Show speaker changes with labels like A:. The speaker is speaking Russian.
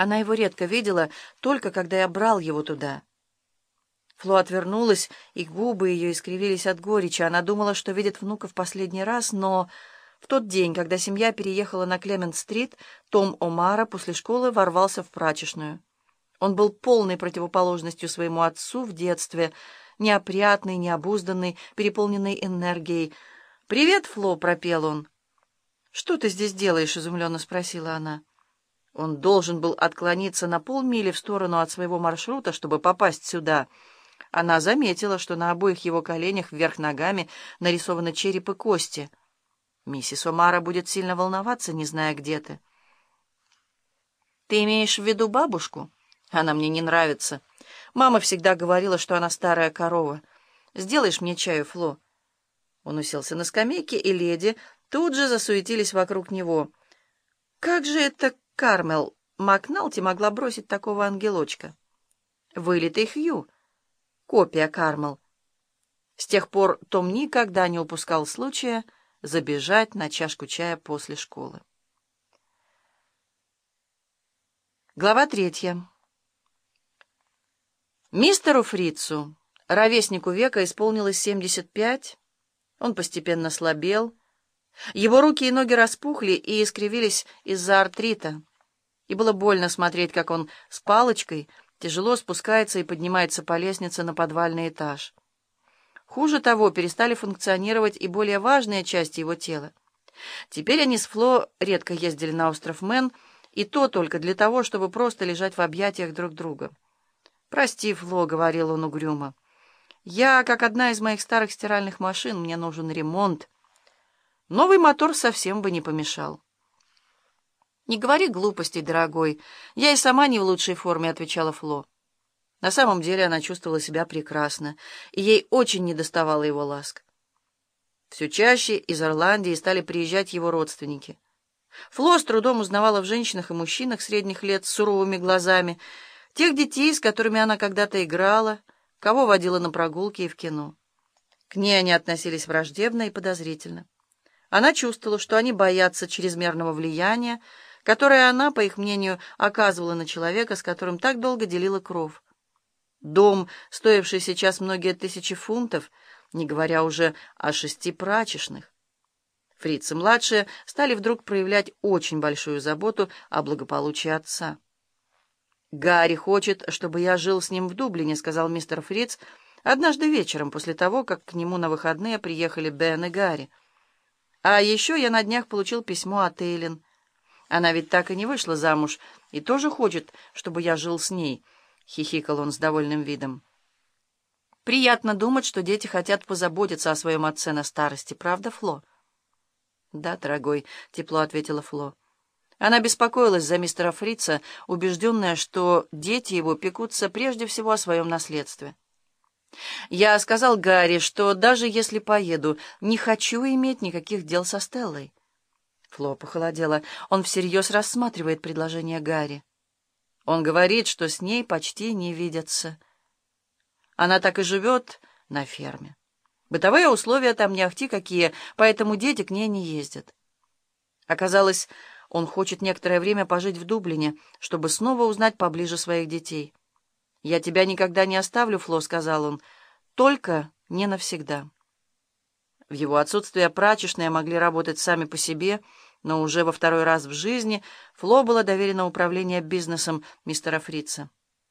A: Она его редко видела, только когда я брал его туда. Фло отвернулась, и губы ее искривились от горечи. Она думала, что видит внука в последний раз, но в тот день, когда семья переехала на Клемент-стрит, Том Омара после школы ворвался в прачечную. Он был полной противоположностью своему отцу в детстве, неопрятный, необузданный, переполненный энергией. «Привет, Фло!» — пропел он. «Что ты здесь делаешь?» — изумленно спросила она. Он должен был отклониться на полмили в сторону от своего маршрута, чтобы попасть сюда. Она заметила, что на обоих его коленях вверх ногами нарисованы череп и кости. Миссис Омара будет сильно волноваться, не зная, где ты. «Ты имеешь в виду бабушку? Она мне не нравится. Мама всегда говорила, что она старая корова. Сделаешь мне чаю, Фло?» Он уселся на скамейке, и леди тут же засуетились вокруг него. «Как же это Кармел Макналти могла бросить такого ангелочка. Вылитый Хью. Копия Кармел. С тех пор Том никогда не упускал случая забежать на чашку чая после школы. Глава третья. Мистеру Фрицу, ровеснику века, исполнилось 75. Он постепенно слабел. Его руки и ноги распухли и искривились из-за артрита и было больно смотреть, как он с палочкой тяжело спускается и поднимается по лестнице на подвальный этаж. Хуже того, перестали функционировать и более важные части его тела. Теперь они с Фло редко ездили на остров Мэн, и то только для того, чтобы просто лежать в объятиях друг друга. «Прости, Фло», — говорил он угрюмо. «Я, как одна из моих старых стиральных машин, мне нужен ремонт. Новый мотор совсем бы не помешал». «Не говори глупостей, дорогой. Я и сама не в лучшей форме», — отвечала Фло. На самом деле она чувствовала себя прекрасно, и ей очень недоставало его ласк. Все чаще из Ирландии стали приезжать его родственники. Фло с трудом узнавала в женщинах и мужчинах средних лет с суровыми глазами тех детей, с которыми она когда-то играла, кого водила на прогулки и в кино. К ней они относились враждебно и подозрительно. Она чувствовала, что они боятся чрезмерного влияния, которое она, по их мнению, оказывала на человека, с которым так долго делила кров. Дом, стоивший сейчас многие тысячи фунтов, не говоря уже о шести прачечных. Фрицы-младшие стали вдруг проявлять очень большую заботу о благополучии отца. «Гарри хочет, чтобы я жил с ним в Дублине», — сказал мистер Фриц однажды вечером после того, как к нему на выходные приехали Бен и Гарри. «А еще я на днях получил письмо от Эйлин». Она ведь так и не вышла замуж и тоже хочет, чтобы я жил с ней, — хихикал он с довольным видом. Приятно думать, что дети хотят позаботиться о своем отце на старости, правда, Фло? Да, дорогой, — тепло ответила Фло. Она беспокоилась за мистера Фрица, убежденная, что дети его пекутся прежде всего о своем наследстве. Я сказал Гарри, что даже если поеду, не хочу иметь никаких дел со Стеллой. Фло похолодела. Он всерьез рассматривает предложение Гарри. Он говорит, что с ней почти не видятся. Она так и живет на ферме. Бытовые условия там не ахти какие, поэтому дети к ней не ездят. Оказалось, он хочет некоторое время пожить в Дублине, чтобы снова узнать поближе своих детей. «Я тебя никогда не оставлю, Фло», — сказал он, — «только не навсегда». В его отсутствие прачечные могли работать сами по себе, но уже во второй раз в жизни Фло было доверено управление бизнесом мистера Фрица.